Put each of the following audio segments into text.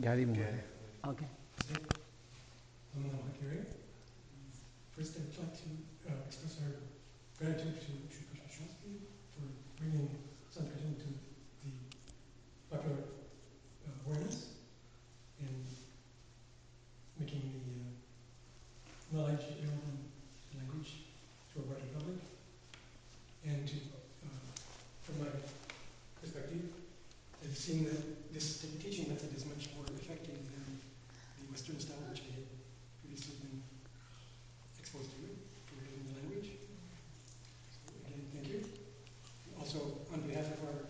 Gary Moore. Gary. Okay. First, I'd like to uh, express our gratitude to Shri Shastri for bringing Sanskrit to the popular uh, awareness. have been exposed to it, to reading the language. So again, thank you. Also, on behalf of our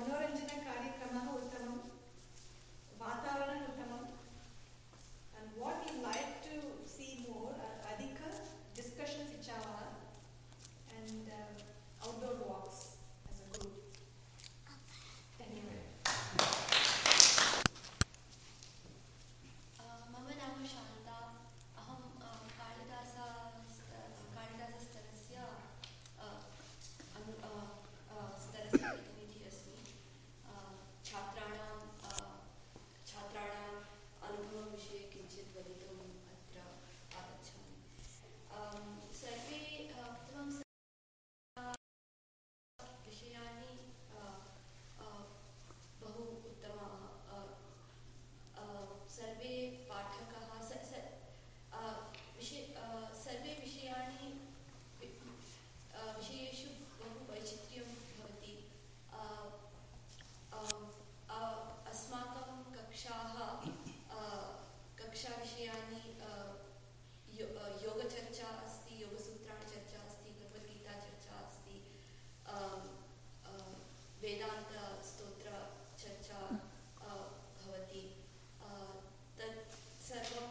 said, well,